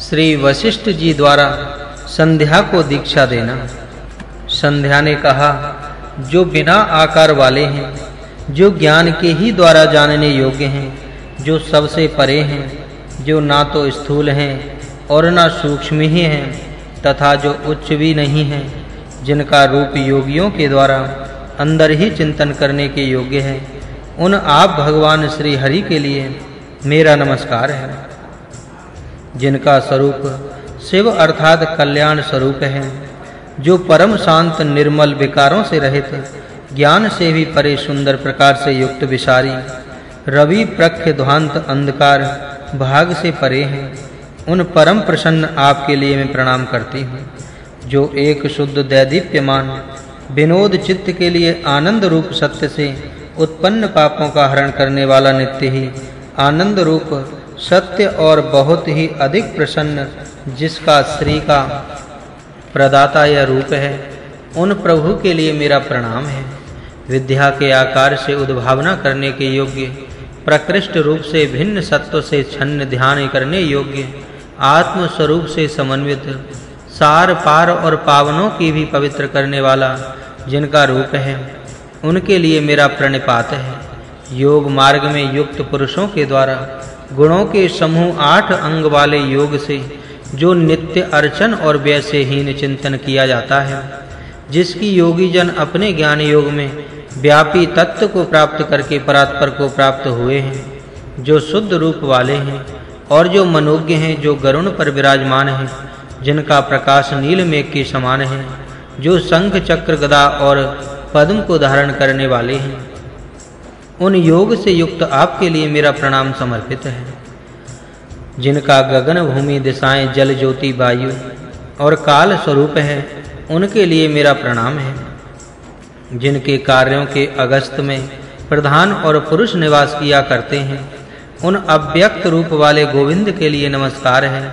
श्री वशिष्ठ जी द्वारा संध्या को दीक्षा देना। संध्या ने कहा, जो बिना आकार वाले हैं, जो ज्ञान के ही द्वारा जानने योग्य हैं, जो सबसे परे हैं, जो ना तो स्थूल हैं और ना सूक्ष्म ही हैं, तथा जो उच्च भी नहीं हैं, जिनका रूप योगियों के द्वारा अंदर ही चिंतन करने के योग्य है, उन आप भगवान श्री हरि के लिए मेरा नमस्कार है। जिनका स्वरूप शिव अर्थात कल्याण स्वरूप है, जो परम शांत निर्मल विकारों से रहित, ज्ञान से भी परे सुंदर प्रकार से युक्त विसारी रवि प्रख्य ध्वांत अंधकार भाग से परे हैं, उन परम प्रसन्न आपके लिए मैं प्रणाम करती हूँ, जो एक शुद्ध दैदीप्यमान, विनोद चित्त के लिए आनंद रूप सत्य से उत्पन्न पापों का हरण करने वाला नित्य ही आनंद रूप सत्य और बहुत ही अधिक प्रसन्न जिसका श्री का प्रदाता या रूप है, उन प्रभु के लिए मेरा प्रणाम है। विद्या के आकार से उद्भावना करने के योग्य, प्रकृष्ट रूप से भिन्न सत्व से छन्न ध्यान करने योग्य आत्म स्वरूप से समन्वित, सार पार और पावनों की भी पवित्र करने वाला जिनका रूप है, उनके लिए मेरा प्रणिपात है। योग मार्ग में युक्त पुरुषों के द्वारा गुणों के समूह आठ अंग वाले योग से जो नित्य अर्चन और व्ययसेहीन चिंतन किया जाता है, जिसकी योगी जन अपने ज्ञान योग में व्यापी तत्व को प्राप्त करके परात्पर को प्राप्त हुए हैं, जो शुद्ध रूप वाले हैं और जो मनोज्ञ हैं, जो गरुण पर विराजमान हैं, जिनका प्रकाश नील मेघ के समान है, जो शंख चक्र गदा और पद्म को धारण करने वाले हैं। उन योग से युक्त आपके लिए मेरा प्रणाम समर्पित है। जिनका गगन भूमि दिशाएँ जल ज्योति वायु और काल स्वरूप है, उनके लिए मेरा प्रणाम है। जिनके कार्यों के अगस्त में प्रधान और पुरुष निवास किया करते हैं, उन अव्यक्त रूप वाले गोविंद के लिए नमस्कार है,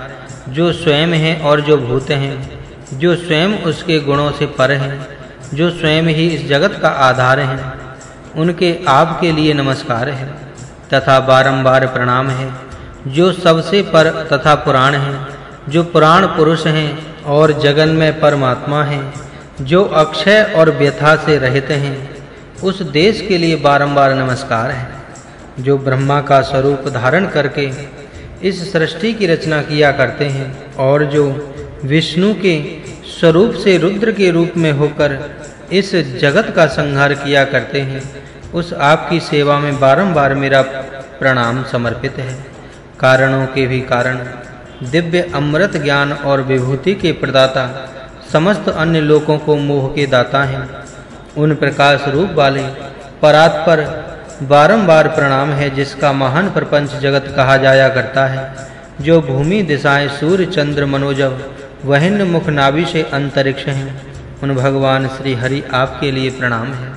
जो स्वयं है और जो भूत हैं, जो स्वयं उसके गुणों से पर हैं, जो स्वयं ही इस जगत का आधार हैं। उनके आप के लिए नमस्कार है, तथा बारंबार प्रणाम है, जो सबसे पर तथा पुराण है, जो पुराण पुरुष हैं और जगन में परमात्मा हैं, जो अक्षय और व्यथा से रहित हैं, उस देश के लिए बारंबार नमस्कार है, जो ब्रह्मा का स्वरूप धारण करके इस सृष्टि की रचना किया करते हैं, और जो विष्णु के स्वरूप से रुद्र के रूप में होकर इस जगत का संहार किया करते हैं। उस आपकी सेवा में बारंबार मेरा प्रणाम समर्पित है। कारणों के भी कारण, दिव्य अमृत ज्ञान और विभूति के प्रदाता, समस्त अन्य लोगों को मोह के दाता हैं। उन प्रकाश रूप वाले परात्पर बारंबार प्रणाम है, जिसका महान प्रपंच जगत कहा जाया करता है। जो भूमि दिशाएँ सूर्य, चंद्र, मनोजव, वहन, मुख, नाभि से अंतरिक्ष हैं। उन भगवान श्री हरि आपके लिए प्रणाम है।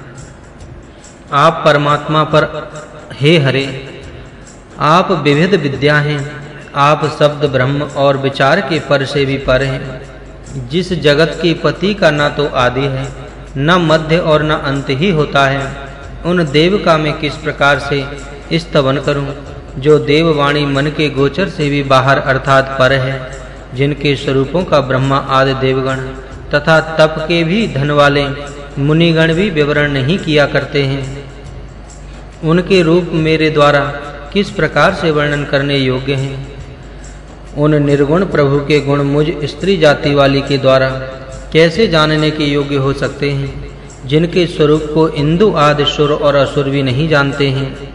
आप परमात्मा पर हे हरे, आप विविध विद्या हैं, आप शब्द ब्रह्म और विचार के पर से भी पर हैं। जिस जगत के पति का ना तो आदि है, न मध्य और न अंत ही होता है। उन देव का मैं किस प्रकार से स्तवन करूँ, जो देववाणी मन के गोचर से भी बाहर अर्थात पर है, जिनके स्वरूपों का ब्रह्मा आदि देवगण तथा तप के भी धन वाले मुनिगण भी विवरण नहीं किया करते हैं। उनके रूप मेरे द्वारा किस प्रकार से वर्णन करने योग्य हैं? उन निर्गुण प्रभु के गुण मुझ स्त्री जाति वाली के द्वारा कैसे जानने के योग्य हो सकते हैं, जिनके स्वरूप को इंदु आदि सुर और असुर भी नहीं जानते हैं?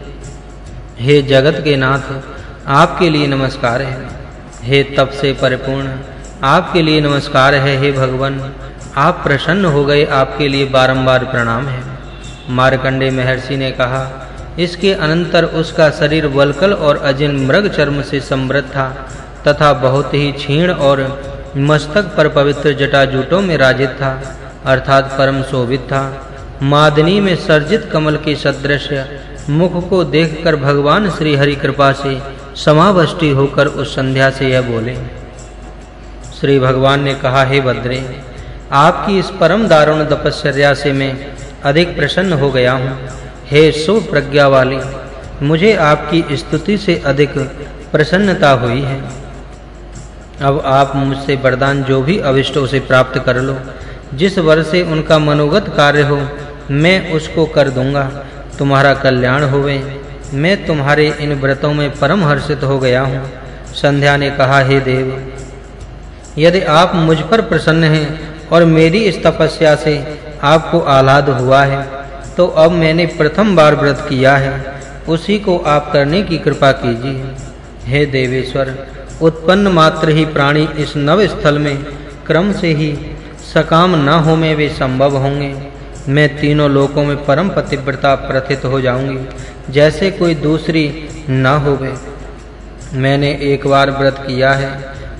हे जगत के नाथ, आपके लिए नमस्कार है। हे तप से परिपूर्ण आपके लिए नमस्कार है, हे भगवान। आप प्रसन्न हो गए, आपके लिए बारंबार प्रणाम है। मार्कंडे महर्षि ने कहा, इसके अनंतर उसका शरीर वलकल और अजिन मृग चर्म से समृद्ध था, तथा बहुत ही क्षीण और मस्तक पर पवित्र जटाजूटों में राजित था, अर्थात परम शोभित था। मादनी में सर्जित कमल के सदृश मुख को देखकर भगवान श्री हरि कृपा से समावष्टि होकर उस संध्या से यह बोले श्री भगवान ने कहा, हे भद्रे आपकी इस परम दारुण तपस्या से मैं अधिक प्रसन्न हो गया हूँ। हे सो प्रज्ञा वाली, मुझे आपकी स्तुति से अधिक प्रसन्नता हुई है। अब आप मुझसे वरदान जो भी अविष्ट उसे प्राप्त कर लो। जिस वर से उनका मनोगत कार्य हो, मैं उसको कर दूँगा। तुम्हारा कल्याण होवे। मैं तुम्हारे इन व्रतों में परम हर्षित हो गया हूँ। संध्या ने कहा, हे देव यदि आप मुझ पर प्रसन्न हैं और मेरी इस तपस्या से आपको आह्लाद हुआ है तो अब मैंने प्रथम बार व्रत किया है। उसी को आप करने की कृपा कीजिए। हे देवेश्वर, उत्पन्न मात्र ही प्राणी इस नव स्थल में क्रम से ही सकाम न हो में वे संभव होंगे। मैं तीनों लोकों में परम पतिव्रता प्रथित हो जाऊँगी, जैसे कोई दूसरी न होवे। मैंने एक बार व्रत किया है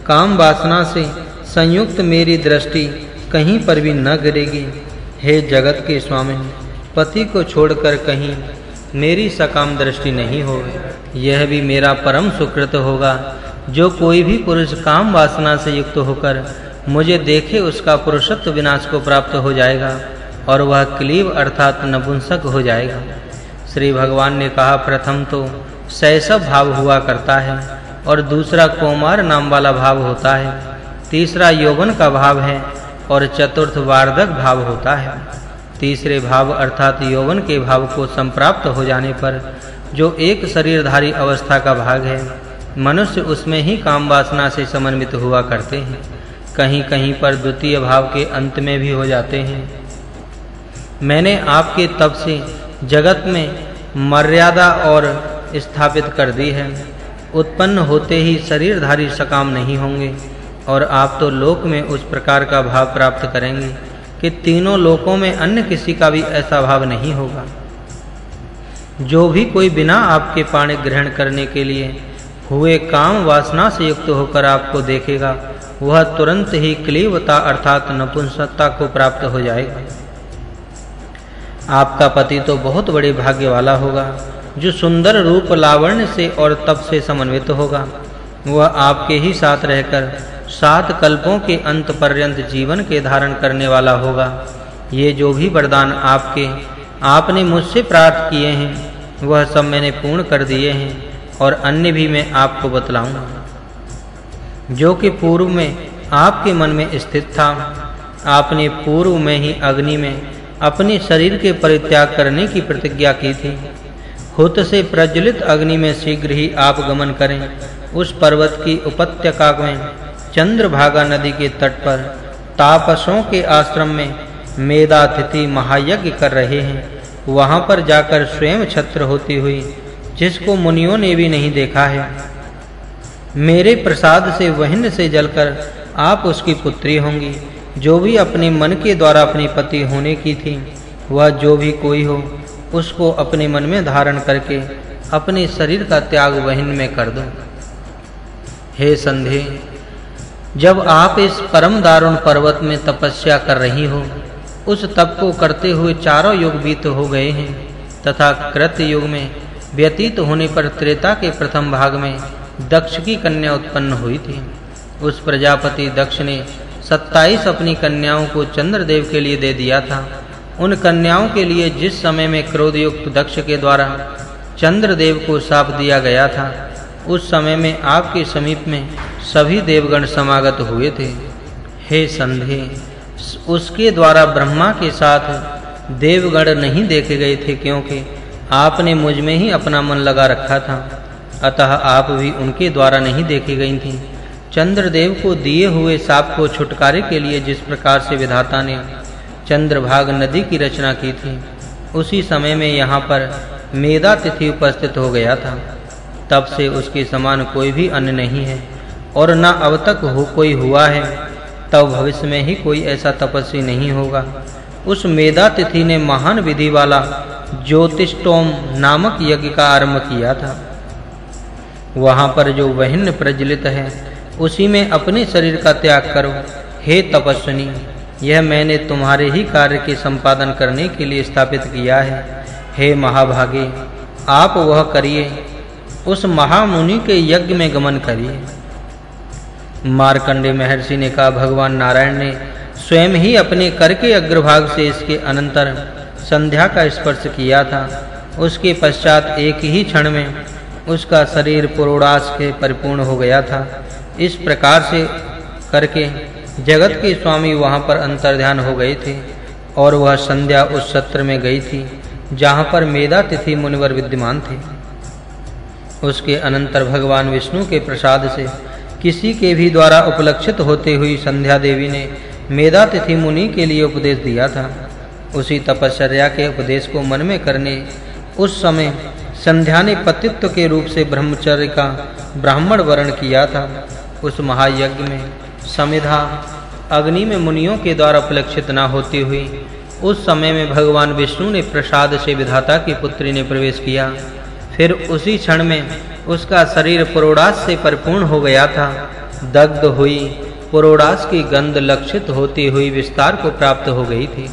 काम वासना से संयुक्त मेरी दृष्टि कहीं पर भी न गिरेगी। हे जगत के स्वामी, पति को छोड़कर कहीं मेरी सकाम दृष्टि नहीं होगी। यह भी मेरा परम सुकृत होगा। जो कोई भी पुरुष काम वासना से युक्त होकर मुझे देखे उसका पुरुषत्व विनाश को प्राप्त हो जाएगा और वह क्लीव अर्थात नपुंसक हो जाएगा। श्री भगवान ने कहा, प्रथम तो शैशव भाव हुआ करता है। और दूसरा कोमार नाम वाला भाव होता है। तीसरा यौवन का भाव है और चतुर्थ वार्धक भाव होता है। तीसरे भाव अर्थात यौवन के भाव को संप्राप्त हो जाने पर जो एक शरीरधारी अवस्था का भाग है, मनुष्य उसमें ही काम वासना से समन्वित हुआ करते हैं। कहीं-कहीं पर द्वितीय भाव के अंत में भी हो जाते हैं। मैंने आपके तप से जगत में मर्यादा और स्थापित कर दी है। उत्पन्न होते ही शरीरधारी सकाम नहीं होंगे और आप तो लोक में उस प्रकार का भाव प्राप्त करेंगे कि तीनों लोकों में अन्य किसी का भी ऐसा भाव नहीं होगा। जो भी कोई बिना आपके पाणी ग्रहण करने के लिए हुए काम वासना से युक्त होकर आपको देखेगा, वह तुरंत ही क्लीवता अर्थात नपुंसकता को प्राप्त हो जाएगा। आपका पति तो बहुत बड़े भाग्य वाला होगा जो सुंदर रूप लावण्य से और तप से समन्वित होगा, वह आपके ही साथ रहकर सात कल्पों के अंत पर्यंत जीवन के धारण करने वाला होगा। ये जो भी वरदान आपके, आपने मुझसे प्राप्त किए हैं, वह सब मैंने पूर्ण कर दिए हैं और अन्य भी मैं आपको बतलाऊँगा। जो कि पूर्व में आपके मन में स्थित था, आपने पूर्व में ही अग्नि में अपने शरीर के परित्याग करने की प्रतिज्ञा की थी। हुत से प्रज्वलित अग्नि में शीघ्र ही आप गमन करें। उस पर्वत की उपत्यका में चंद्रभागा नदी के तट पर तापसों के आश्रम में मेधातिथि महायज्ञ कर रहे हैं। वहाँ पर जाकर स्वयं छत्र होती हुई, जिसको मुनियों ने भी नहीं देखा है। मेरे प्रसाद से वहिन से जलकर आप उसकी पुत्री होंगी। जो भी अपने मन के द्वारा अपनी पति होने की थी, वह जो भी कोई हो उसको अपने मन में धारण करके अपने शरीर का त्याग वहिन में कर दो। हे संधे, जब आप इस परम दारुण पर्वत में तपस्या कर रही हो, उस तप को करते हुए चारों युग बीत हो गए हैं, तथा कृत युग में व्यतीत होने पर त्रेता के प्रथम भाग में दक्ष की कन्या उत्पन्न हुई थी। उस प्रजापति दक्ष ने 27 अपनी कन्याओं को चंद्रदेव के लिए दे दिया था। उन कन्याओं के लिए जिस समय में क्रोध युक्त दक्ष के द्वारा चंद्रदेव को शाप दिया गया था, उस समय में आपके समीप में सभी देवगण समागत हुए थे। हे संधे, उसके द्वारा ब्रह्मा के साथ देवगण नहीं देखे गए थे क्योंकि आपने मुझमें ही अपना मन लगा रखा था। अतः आप भी उनके द्वारा नहीं देखी गई थीं। चंद्रदेव को दिए हुए साप को छुटकारे के लिए जिस प्रकार से विधाता ने चंद्रभाग नदी की रचना की थी। उसी समय में यहाँ पर मेधा तिथि उपस्थित हो गया था। तब से उसके समान कोई भी अन्य नहीं है और न अब तक हो कोई हुआ है, तब भविष्य में ही कोई ऐसा तपस्वी नहीं होगा। उस मेधा तिथि ने महान विधि वाला ज्योतिषोम नामक यज्ञ का आरंभ किया था। वहाँ पर जो वहिन्न प्रज्वलित है, उसी में अपने शरीर का त्याग करो, हे तपस्विनी। यह मैंने तुम्हारे ही कार्य के संपादन करने के लिए स्थापित किया है। हे महाभागे, आप वह करिए, उस महामुनि के यज्ञ में गमन करिए। मार्कंडे महर्षि ने कहा, भगवान नारायण ने स्वयं ही अपने कर के अग्रभाग से इसके अनंतर संध्या का स्पर्श किया था। उसके पश्चात एक ही क्षण में उसका शरीर पुरोड़ास के परिपूर्ण हो गया था। इस प्रकार से करके जगत के स्वामी वहाँ पर अंतर्ध्यान हो गए थे और वह संध्या उस सत्र में गई थी, जहाँ पर मेधा तिथि मुनिवर विद्यमान थे। उसके अनंतर भगवान विष्णु के प्रसाद से किसी के भी द्वारा उपलक्षित होते हुई संध्या देवी ने मेधा तिथि मुनि के लिए उपदेश दिया था। उसी तपश्चर्या के उपदेश को मन में करने उस समय संध्या ने पतित्व के रूप से ब्रह्मचर्य का ब्राह्मण वर्ण किया था। उस महायज्ञ में समिधा अग्नि में मुनियों के द्वारा उपलक्षित न होती हुई, उस समय में भगवान विष्णु ने प्रसाद से विधाता की पुत्री ने प्रवेश किया। फिर उसी क्षण में उसका शरीर पुरोडास से परिपूर्ण हो गया था। दग्ध हुई, पुरोडास की गंध लक्षित होती हुई विस्तार को प्राप्त हो गई थी।